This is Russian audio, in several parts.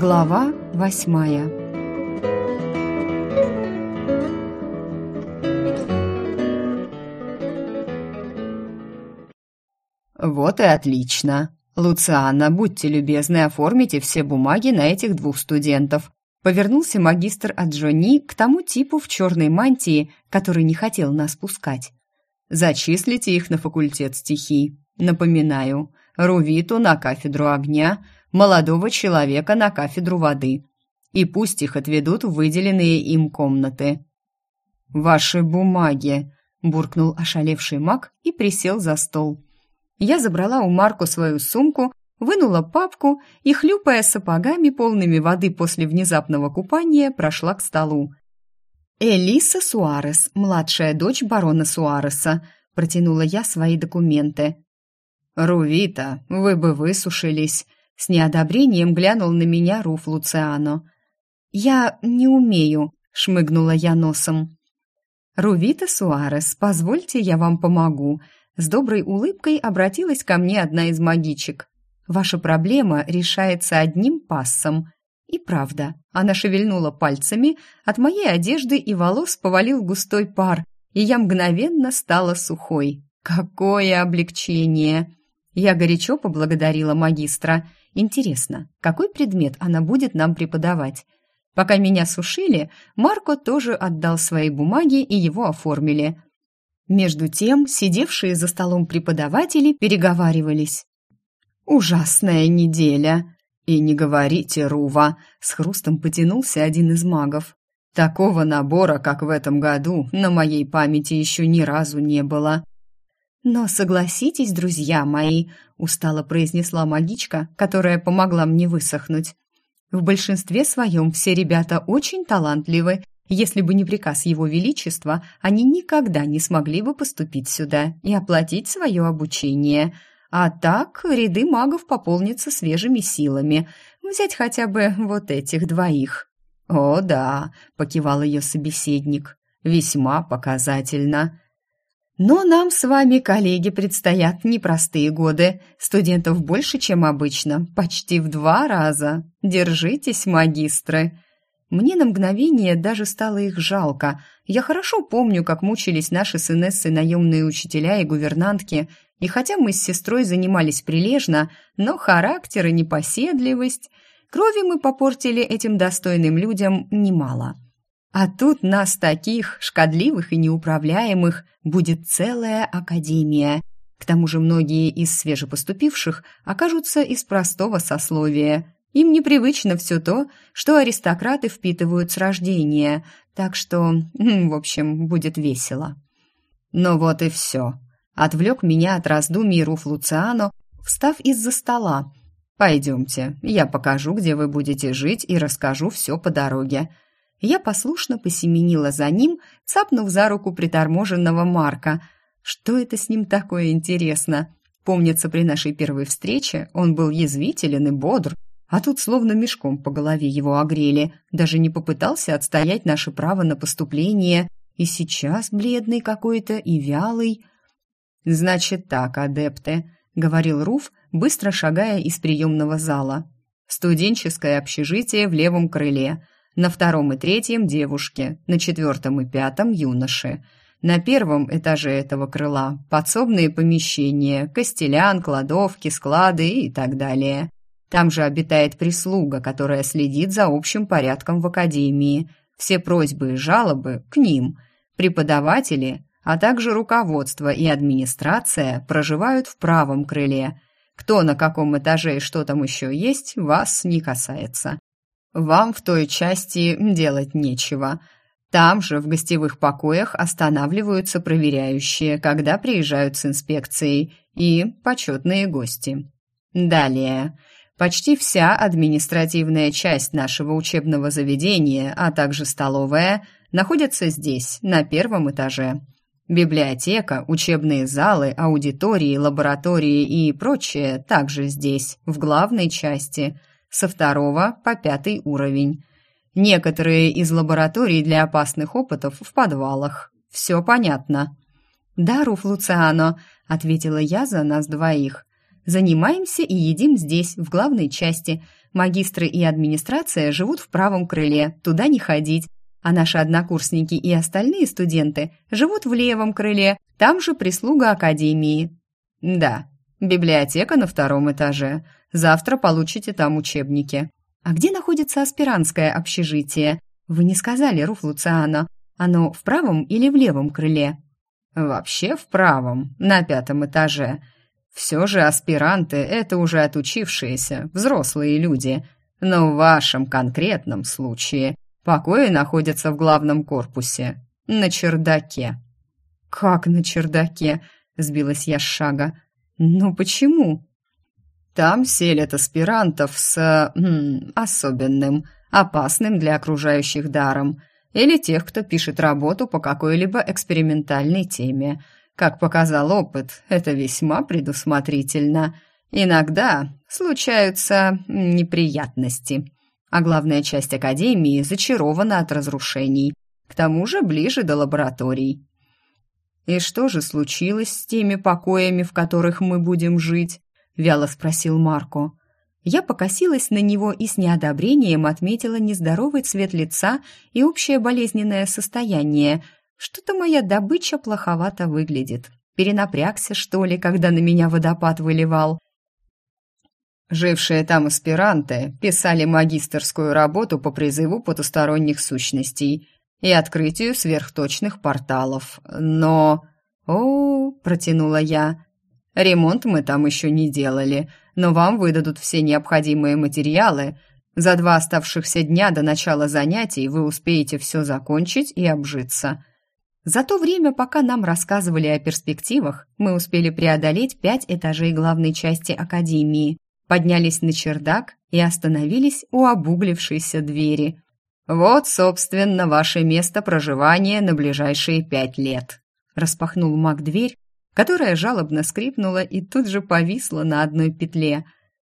Глава восьмая «Вот и отлично. Луциана, будьте любезны, оформите все бумаги на этих двух студентов». Повернулся магистр от Джони к тому типу в черной мантии, который не хотел нас пускать. «Зачислите их на факультет стихий. Напоминаю, Рувиту на кафедру огня, молодого человека на кафедру воды. И пусть их отведут в выделенные им комнаты». «Ваши бумаги», — буркнул ошалевший маг и присел за стол. Я забрала у Марку свою сумку, вынула папку и, хлюпая сапогами, полными воды после внезапного купания, прошла к столу. «Элиса Суарес, младшая дочь барона Суареса», — протянула я свои документы. «Рувита, вы бы высушились», — с неодобрением глянул на меня Руф Луциано. «Я не умею», — шмыгнула я носом. «Рувита Суарес, позвольте, я вам помогу», с доброй улыбкой обратилась ко мне одна из магичек. «Ваша проблема решается одним пассом». И правда, она шевельнула пальцами, от моей одежды и волос повалил густой пар, и я мгновенно стала сухой. Какое облегчение! Я горячо поблагодарила магистра. Интересно, какой предмет она будет нам преподавать? Пока меня сушили, Марко тоже отдал свои бумаги и его оформили. Между тем, сидевшие за столом преподаватели переговаривались. «Ужасная неделя!» «И не говорите, Рува!» — с хрустом потянулся один из магов. «Такого набора, как в этом году, на моей памяти еще ни разу не было». «Но согласитесь, друзья мои», — устало произнесла магичка, которая помогла мне высохнуть. «В большинстве своем все ребята очень талантливы если бы не приказ Его Величества, они никогда не смогли бы поступить сюда и оплатить свое обучение. А так ряды магов пополнятся свежими силами. Взять хотя бы вот этих двоих. «О, да», — покивал ее собеседник, — «весьма показательно». Но нам с вами, коллеги, предстоят непростые годы. Студентов больше, чем обычно, почти в два раза. Держитесь, магистры. Мне на мгновение даже стало их жалко. Я хорошо помню, как мучились наши с Инессой наемные учителя и гувернантки, и хотя мы с сестрой занимались прилежно, но характер и непоседливость... Крови мы попортили этим достойным людям немало. А тут нас таких, шкодливых и неуправляемых, будет целая академия. К тому же многие из свежепоступивших окажутся из простого сословия – им непривычно все то, что аристократы впитывают с рождения, так что, в общем, будет весело. Ну вот и все. Отвлек меня от раздумий Руф Луциано, встав из-за стола. «Пойдемте, я покажу, где вы будете жить, и расскажу все по дороге». Я послушно посеменила за ним, цапнув за руку приторможенного Марка. Что это с ним такое интересно? Помнится, при нашей первой встрече он был язвителен и бодр, а тут словно мешком по голове его огрели, даже не попытался отстоять наше право на поступление, и сейчас бледный какой-то и вялый. «Значит так, адепты», — говорил Руф, быстро шагая из приемного зала. «Студенческое общежитие в левом крыле, на втором и третьем девушки, на четвертом и пятом юноши». На первом этаже этого крыла подсобные помещения, костелян, кладовки, склады и так далее. Там же обитает прислуга, которая следит за общим порядком в академии. Все просьбы и жалобы к ним. Преподаватели, а также руководство и администрация проживают в правом крыле. Кто на каком этаже и что там еще есть, вас не касается. Вам в той части делать нечего. Там же, в гостевых покоях, останавливаются проверяющие, когда приезжают с инспекцией, и почетные гости. Далее. Почти вся административная часть нашего учебного заведения, а также столовая, находятся здесь, на первом этаже. Библиотека, учебные залы, аудитории, лаборатории и прочее также здесь, в главной части, со второго по пятый уровень. Некоторые из лабораторий для опасных опытов в подвалах. Все понятно. «Да, Руф Луциано», — ответила я за нас двоих. Занимаемся и едим здесь, в главной части. Магистры и администрация живут в правом крыле, туда не ходить. А наши однокурсники и остальные студенты живут в левом крыле, там же прислуга академии. Да, библиотека на втором этаже. Завтра получите там учебники. А где находится аспирантское общежитие? Вы не сказали, Руф Луциано. Оно в правом или в левом крыле? Вообще в правом, на пятом этаже. Все же аспиранты — это уже отучившиеся, взрослые люди. Но в вашем конкретном случае покои находятся в главном корпусе, на чердаке». «Как на чердаке?» — сбилась я с шага. «Ну почему?» «Там селят аспирантов с... М, особенным, опасным для окружающих даром, или тех, кто пишет работу по какой-либо экспериментальной теме». Как показал опыт, это весьма предусмотрительно. Иногда случаются неприятности, а главная часть Академии зачарована от разрушений, к тому же ближе до лабораторий. «И что же случилось с теми покоями, в которых мы будем жить?» — вяло спросил Марко. Я покосилась на него и с неодобрением отметила нездоровый цвет лица и общее болезненное состояние — что-то моя добыча плоховато выглядит. Перенапрягся, что ли, когда на меня водопад выливал. Жившие там аспиранты писали магистерскую работу по призыву потусторонних сущностей и открытию сверхточных порталов. Но... «О, — протянула я, — ремонт мы там еще не делали, но вам выдадут все необходимые материалы. За два оставшихся дня до начала занятий вы успеете все закончить и обжиться. За то время, пока нам рассказывали о перспективах, мы успели преодолеть пять этажей главной части академии, поднялись на чердак и остановились у обуглившейся двери. «Вот, собственно, ваше место проживания на ближайшие пять лет», распахнул маг дверь, которая жалобно скрипнула и тут же повисла на одной петле.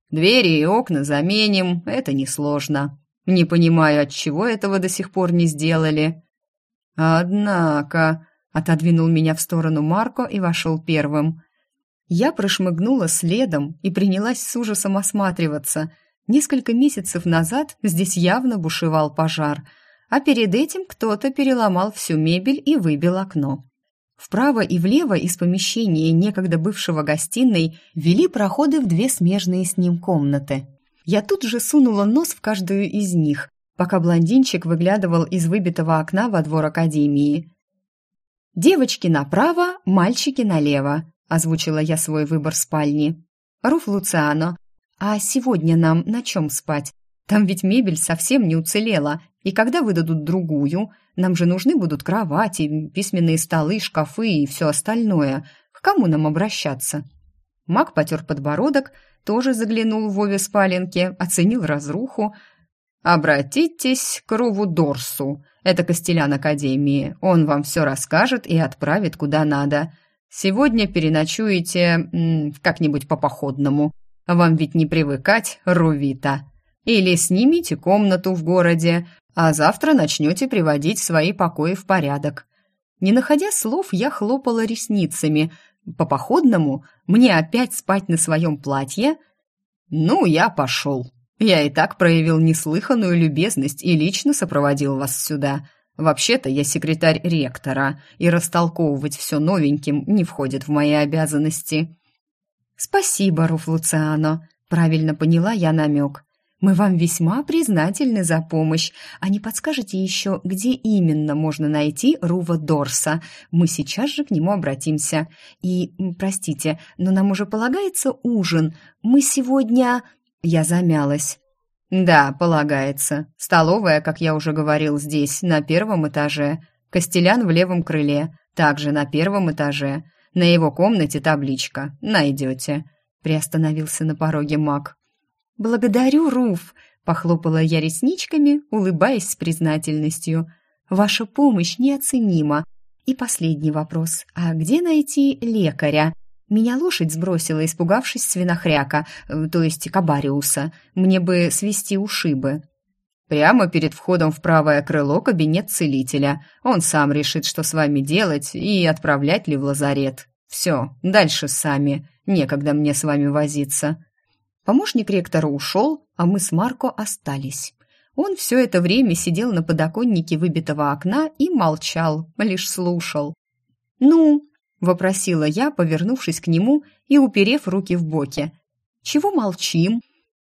«Двери и окна заменим, это несложно. Не понимаю, от чего этого до сих пор не сделали. «Однако...» — отодвинул меня в сторону Марко и вошел первым. Я прошмыгнула следом и принялась с ужасом осматриваться. Несколько месяцев назад здесь явно бушевал пожар, а перед этим кто-то переломал всю мебель и выбил окно. Вправо и влево из помещения некогда бывшего гостиной вели проходы в две смежные с ним комнаты. Я тут же сунула нос в каждую из них, пока блондинчик выглядывал из выбитого окна во двор академии. «Девочки направо, мальчики налево», — озвучила я свой выбор спальни. «Руф Луциано, а сегодня нам на чем спать? Там ведь мебель совсем не уцелела, и когда выдадут другую, нам же нужны будут кровати, письменные столы, шкафы и все остальное. К кому нам обращаться?» Маг потер подбородок, тоже заглянул в обе спаленки, оценил разруху, «Обратитесь к Руву Дорсу. Это Костелян Академии. Он вам все расскажет и отправит куда надо. Сегодня переночуете как-нибудь по-походному. Вам ведь не привыкать, Рувита. Или снимите комнату в городе, а завтра начнете приводить свои покои в порядок». Не находя слов, я хлопала ресницами. «По-походному? Мне опять спать на своем платье?» «Ну, я пошел», я и так проявил неслыханную любезность и лично сопроводил вас сюда. Вообще-то я секретарь ректора, и растолковывать все новеньким не входит в мои обязанности». «Спасибо, Руф Луциано», — правильно поняла я намек. «Мы вам весьма признательны за помощь. А не подскажете еще, где именно можно найти Рува Дорса? Мы сейчас же к нему обратимся. И, простите, но нам уже полагается ужин. Мы сегодня...» Я замялась. «Да, полагается. Столовая, как я уже говорил, здесь, на первом этаже. Костелян в левом крыле, также на первом этаже. На его комнате табличка. Найдете». Приостановился на пороге маг. «Благодарю, Руф!» — похлопала я ресничками, улыбаясь с признательностью. «Ваша помощь неоценима. И последний вопрос. А где найти лекаря? Меня лошадь сбросила, испугавшись свинохряка, э, то есть кабариуса. Мне бы свести ушибы. Прямо перед входом в правое крыло кабинет целителя. Он сам решит, что с вами делать и отправлять ли в лазарет. Все, дальше сами. Некогда мне с вами возиться». Помощник ректора ушел, а мы с Марко остались. Он все это время сидел на подоконнике выбитого окна и молчал, лишь слушал. «Ну?» – вопросила я, повернувшись к нему и уперев руки в боки. «Чего молчим?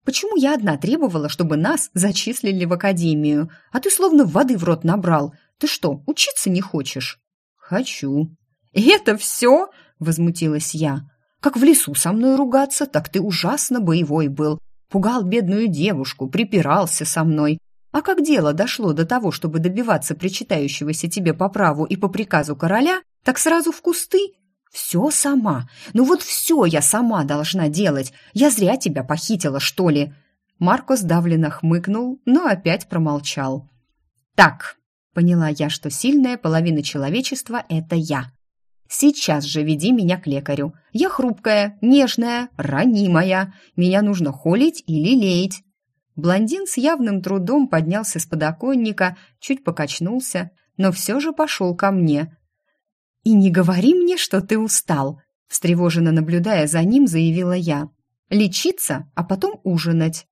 Почему я одна требовала, чтобы нас зачислили в академию, а ты словно воды в рот набрал? Ты что, учиться не хочешь?» «Хочу». «И это все?» – возмутилась я. «Как в лесу со мной ругаться, так ты ужасно боевой был. Пугал бедную девушку, припирался со мной. А как дело дошло до того, чтобы добиваться причитающегося тебе по праву и по приказу короля, так сразу в кусты? Все сама. Ну вот все я сама должна делать. Я зря тебя похитила, что ли?» Марко сдавленно хмыкнул, но опять промолчал. «Так, поняла я, что сильная половина человечества — это я. Сейчас же веди меня к лекарю. Я хрупкая, нежная, ранимая. Меня нужно холить или леять. Блондин с явным трудом поднялся с подоконника, чуть покачнулся, но все же пошел ко мне. «И не говори мне, что ты устал», — встревоженно наблюдая за ним, заявила я. «Лечиться, а потом ужинать».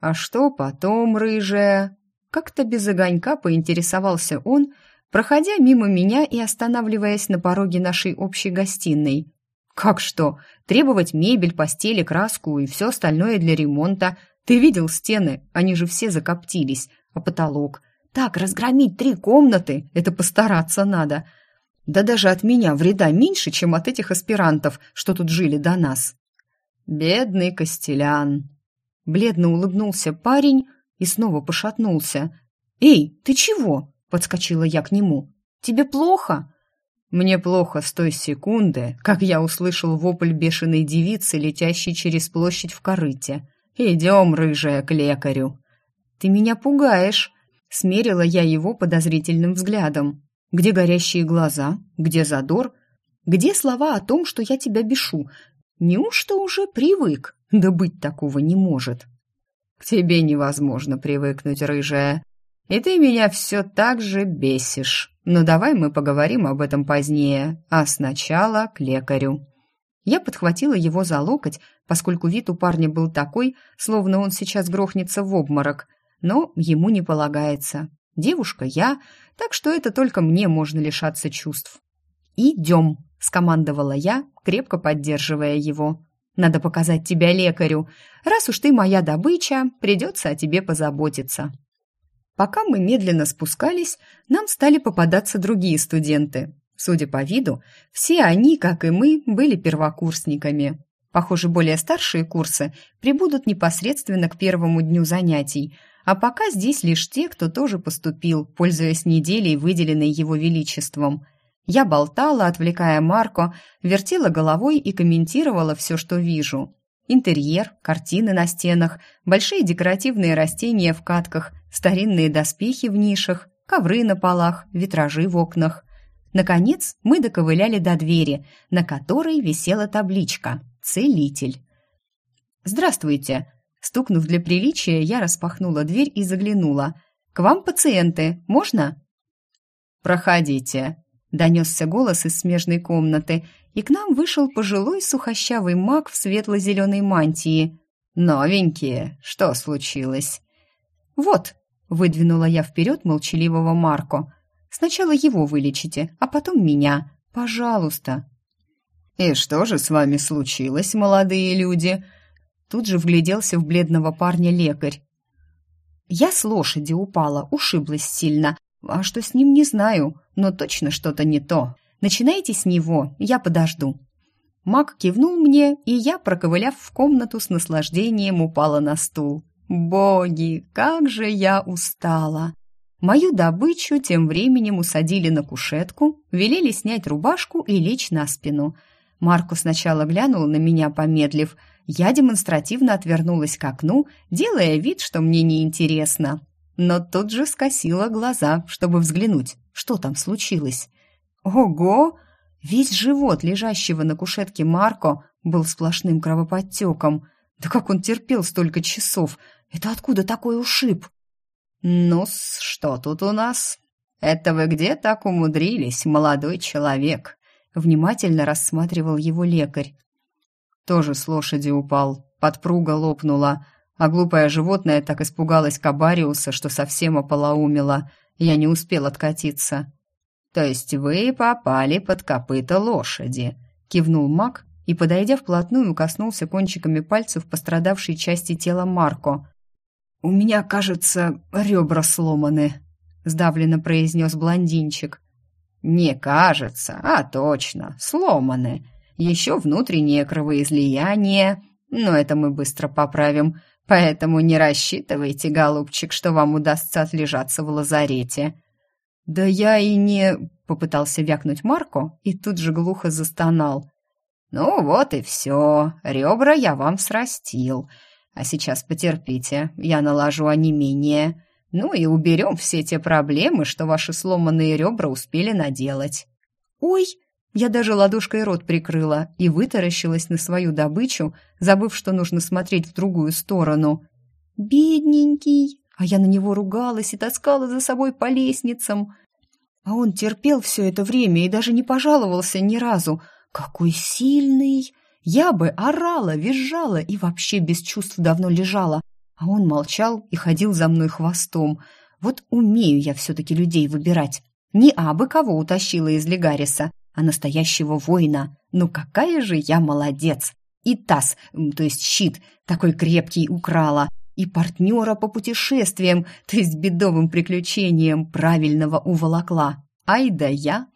«А что потом, рыжая?» Как-то без огонька поинтересовался он, проходя мимо меня и останавливаясь на пороге нашей общей гостиной. «Как что? Требовать мебель, постели, краску и все остальное для ремонта, ты видел стены? Они же все закоптились. А потолок? Так, разгромить три комнаты — это постараться надо. Да даже от меня вреда меньше, чем от этих аспирантов, что тут жили до нас. Бедный Костелян. Бледно улыбнулся парень и снова пошатнулся. «Эй, ты чего?» — подскочила я к нему. «Тебе плохо?» Мне плохо с той секунды, как я услышал вопль бешеной девицы, летящей через площадь в корыте. «Идем, рыжая, к лекарю». «Ты меня пугаешь», — смерила я его подозрительным взглядом. «Где горящие глаза? Где задор? Где слова о том, что я тебя бешу? Неужто уже привык? Да быть такого не может». «К тебе невозможно привыкнуть, рыжая. И ты меня все так же бесишь. Но давай мы поговорим об этом позднее, а сначала к лекарю». Я подхватила его за локоть, поскольку вид у парня был такой, словно он сейчас грохнется в обморок. Но ему не полагается. Девушка я, так что это только мне можно лишаться чувств. «Идем», — скомандовала я, крепко поддерживая его. «Надо показать тебя лекарю. Раз уж ты моя добыча, придется о тебе позаботиться». Пока мы медленно спускались, нам стали попадаться другие студенты. Судя по виду, все они, как и мы, были первокурсниками. Похоже, более старшие курсы прибудут непосредственно к первому дню занятий, а пока здесь лишь те, кто тоже поступил, пользуясь неделей, выделенной его величеством. Я болтала, отвлекая Марко, вертела головой и комментировала все, что вижу. Интерьер, картины на стенах, большие декоративные растения в катках, старинные доспехи в нишах, ковры на полах, витражи в окнах. Наконец мы доковыляли до двери, на которой висела табличка «Целитель». «Здравствуйте!» Стукнув для приличия, я распахнула дверь и заглянула. «К вам пациенты, можно?» «Проходите», — донесся голос из смежной комнаты, и к нам вышел пожилой сухощавый маг в светло-зеленой мантии. «Новенькие, что случилось?» «Вот», — выдвинула я вперед молчаливого Марко, Сначала его вылечите, а потом меня. Пожалуйста». «И что же с вами случилось, молодые люди?» Тут же вгляделся в бледного парня лекарь. «Я с лошади упала, ушиблась сильно. А что с ним, не знаю, но точно что-то не то. Начинайте с него, я подожду». Маг кивнул мне, и я, проковыляв в комнату, с наслаждением упала на стул. «Боги, как же я устала!» Мою добычу тем временем усадили на кушетку, велели снять рубашку и лечь на спину. Марку сначала глянул на меня, помедлив. Я демонстративно отвернулась к окну, делая вид, что мне неинтересно. Но тут же скосила глаза, чтобы взглянуть, что там случилось. Ого! Весь живот лежащего на кушетке Марко был сплошным кровоподтеком. Да как он терпел столько часов? Это откуда такой ушиб? ну что тут у нас? Это вы где так умудрились, молодой человек? внимательно рассматривал его лекарь. Тоже с лошади упал, подпруга лопнула, а глупое животное так испугалось Кабариуса, что совсем ополоумело. Я не успел откатиться. «То есть вы попали под копыта лошади?» — кивнул маг и, подойдя вплотную, коснулся кончиками пальцев пострадавшей части тела Марко. «У меня, кажется, ребра сломаны», — сдавленно произнес блондинчик. «Не кажется, а точно, сломаны. Еще внутреннее кровоизлияние, но это мы быстро поправим, поэтому не рассчитывайте, голубчик, что вам удастся отлежаться в лазарете». «Да я и не...» — попытался вякнуть Марко и тут же глухо застонал. «Ну вот и все, ребра я вам срастил. А сейчас потерпите, я наложу онемение. Ну и уберем все те проблемы, что ваши сломанные ребра успели наделать». «Ой!» Я даже ладошкой рот прикрыла и вытаращилась на свою добычу, забыв, что нужно смотреть в другую сторону. «Бедненький!» А я на него ругалась и таскала за собой по лестницам. А он терпел все это время и даже не пожаловался ни разу. Какой сильный! Я бы орала, визжала и вообще без чувств давно лежала. А он молчал и ходил за мной хвостом. Вот умею я все-таки людей выбирать. Не абы кого утащила из Легариса, а настоящего воина. Ну какая же я молодец! И таз, то есть щит, такой крепкий украла, и партнера по путешествиям, то есть бедовым приключениям, правильного уволокла. Ай да я!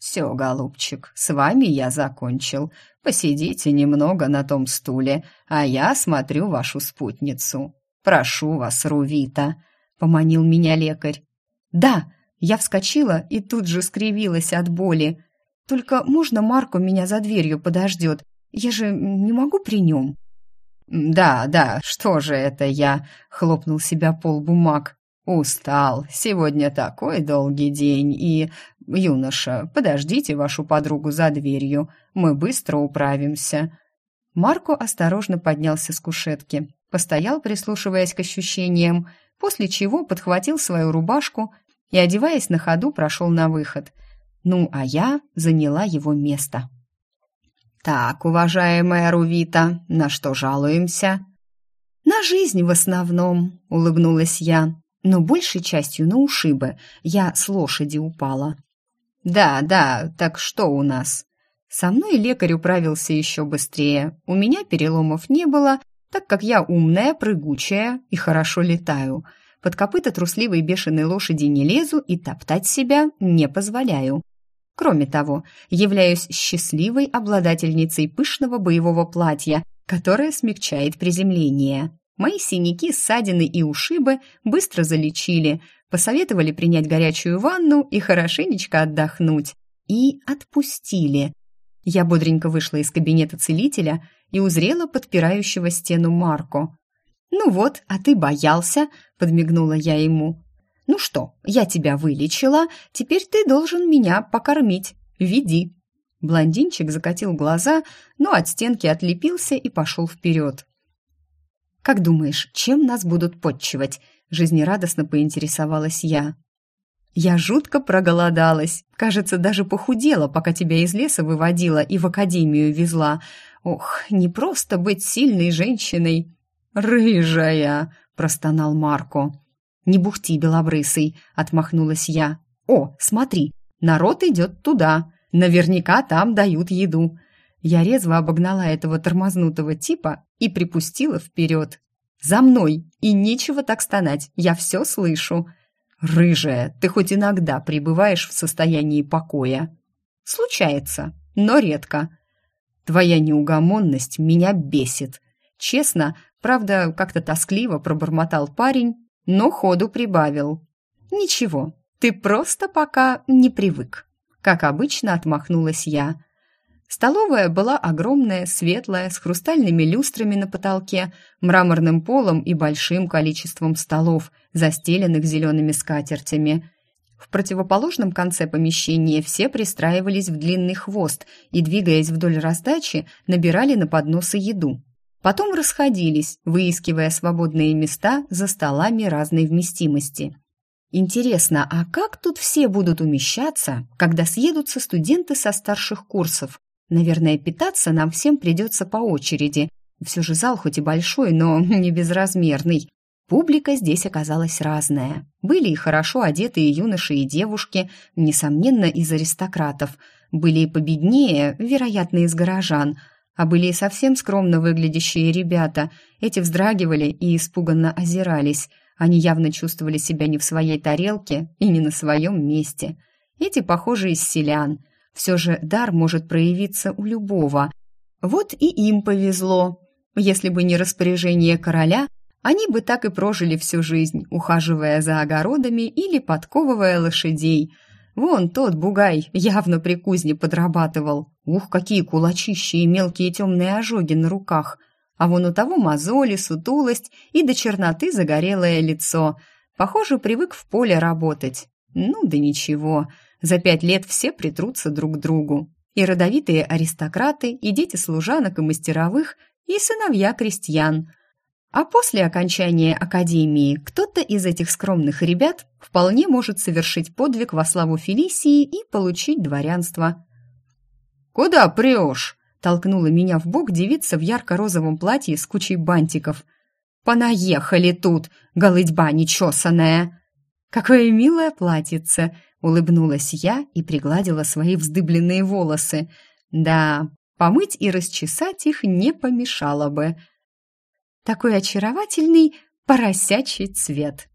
Все, голубчик, с вами я закончил. Посидите немного на том стуле, а я смотрю вашу спутницу. Прошу вас, Рувита, поманил меня лекарь. Да, я вскочила и тут же скривилась от боли. Только можно Марко меня за дверью подождет? Я же не могу при нем. «Да, да, что же это я?» — хлопнул себя пол бумаг. «Устал. Сегодня такой долгий день, и... Юноша, подождите вашу подругу за дверью. Мы быстро управимся». Марко осторожно поднялся с кушетки, постоял, прислушиваясь к ощущениям, после чего подхватил свою рубашку и, одеваясь на ходу, прошел на выход. Ну, а я заняла его место. «Так, уважаемая Рувита, на что жалуемся?» «На жизнь в основном», — улыбнулась я, «но большей частью на ушибы. Я с лошади упала». «Да, да, так что у нас?» Со мной лекарь управился еще быстрее. У меня переломов не было, так как я умная, прыгучая и хорошо летаю. Под копыта трусливой бешеной лошади не лезу и топтать себя не позволяю. Кроме того, являюсь счастливой обладательницей пышного боевого платья, которое смягчает приземление. Мои синяки, ссадины и ушибы быстро залечили, посоветовали принять горячую ванну и хорошенечко отдохнуть. И отпустили. Я бодренько вышла из кабинета целителя и узрела подпирающего стену Марко. «Ну вот, а ты боялся», — подмигнула я ему. «Ну что, я тебя вылечила, теперь ты должен меня покормить. Веди». Блондинчик закатил глаза, но от стенки отлепился и пошел вперед. «Как думаешь, чем нас будут подчивать?» – жизнерадостно поинтересовалась я. «Я жутко проголодалась. Кажется, даже похудела, пока тебя из леса выводила и в академию везла. Ох, не просто быть сильной женщиной!» «Рыжая!» – простонал Марко. «Не бухти, белобрысый!» — отмахнулась я. «О, смотри, народ идет туда. Наверняка там дают еду». Я резво обогнала этого тормознутого типа и припустила вперед. «За мной! И нечего так стонать, я все слышу!» «Рыжая, ты хоть иногда пребываешь в состоянии покоя?» «Случается, но редко. Твоя неугомонность меня бесит. Честно, правда, как-то тоскливо пробормотал парень, но ходу прибавил. «Ничего, ты просто пока не привык», — как обычно отмахнулась я. Столовая была огромная, светлая, с хрустальными люстрами на потолке, мраморным полом и большим количеством столов, застеленных зелеными скатертями. В противоположном конце помещения все пристраивались в длинный хвост и, двигаясь вдоль раздачи, набирали на подносы еду. Потом расходились, выискивая свободные места за столами разной вместимости. Интересно, а как тут все будут умещаться, когда съедутся студенты со старших курсов? Наверное, питаться нам всем придется по очереди. Все же зал хоть и большой, но не безразмерный. Публика здесь оказалась разная. Были и хорошо одетые юноши и девушки, несомненно, из аристократов. Были и победнее, вероятно, из горожан. А были и совсем скромно выглядящие ребята. Эти вздрагивали и испуганно озирались. Они явно чувствовали себя не в своей тарелке и не на своем месте. Эти, похожи из селян. Все же дар может проявиться у любого. Вот и им повезло. Если бы не распоряжение короля, они бы так и прожили всю жизнь, ухаживая за огородами или подковывая лошадей. Вон тот бугай явно при кузне подрабатывал. Ух, какие кулачища и мелкие темные ожоги на руках. А вон у того мозоли, сутулость и до черноты загорелое лицо. Похоже, привык в поле работать. Ну да ничего, за пять лет все притрутся друг к другу. И родовитые аристократы, и дети служанок и мастеровых, и сыновья крестьян. А после окончания академии кто-то из этих скромных ребят вполне может совершить подвиг во славу Фелисии и получить дворянство. «Куда прешь?» – толкнула меня в бок девица в ярко-розовом платье с кучей бантиков. «Понаехали тут, голыдьба нечесанная!» «Какое милое платьице!» — улыбнулась я и пригладила свои вздыбленные волосы. «Да, помыть и расчесать их не помешало бы. Такой очаровательный поросячий цвет».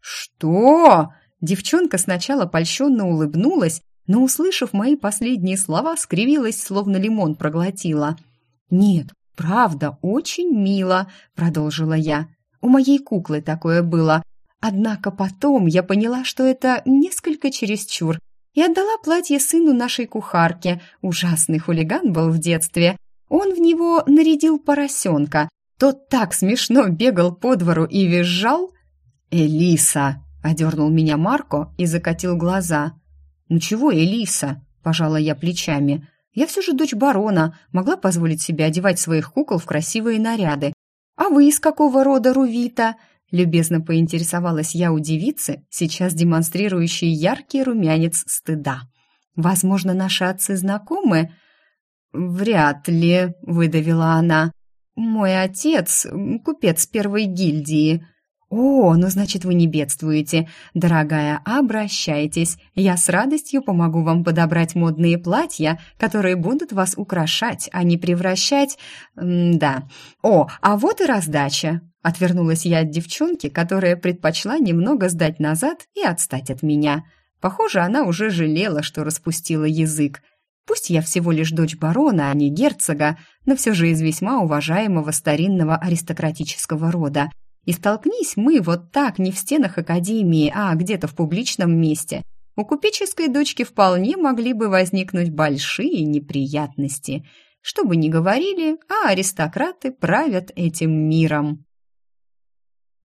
«Что?» Девчонка сначала польщенно улыбнулась, но, услышав мои последние слова, скривилась, словно лимон проглотила. «Нет, правда, очень мило», — продолжила я. «У моей куклы такое было, Однако потом я поняла, что это несколько чересчур, и отдала платье сыну нашей кухарки. Ужасный хулиган был в детстве. Он в него нарядил поросенка. Тот так смешно бегал по двору и визжал. «Элиса!» — одернул меня Марко и закатил глаза. «Ну чего, Элиса?» — пожала я плечами. «Я все же дочь барона, могла позволить себе одевать своих кукол в красивые наряды. А вы из какого рода, Рувита?» Любезно поинтересовалась я у девицы, сейчас демонстрирующей яркий румянец стыда. «Возможно, наши отцы знакомы?» «Вряд ли», — выдавила она. «Мой отец — купец первой гильдии». «О, ну значит, вы не бедствуете. Дорогая, обращайтесь. Я с радостью помогу вам подобрать модные платья, которые будут вас украшать, а не превращать... М да. О, а вот и раздача. Отвернулась я от девчонки, которая предпочла немного сдать назад и отстать от меня. Похоже, она уже жалела, что распустила язык. Пусть я всего лишь дочь барона, а не герцога, но все же из весьма уважаемого старинного аристократического рода. И столкнись мы вот так не в стенах академии, а где-то в публичном месте. У купеческой дочки вполне могли бы возникнуть большие неприятности. Что бы ни говорили, а аристократы правят этим миром.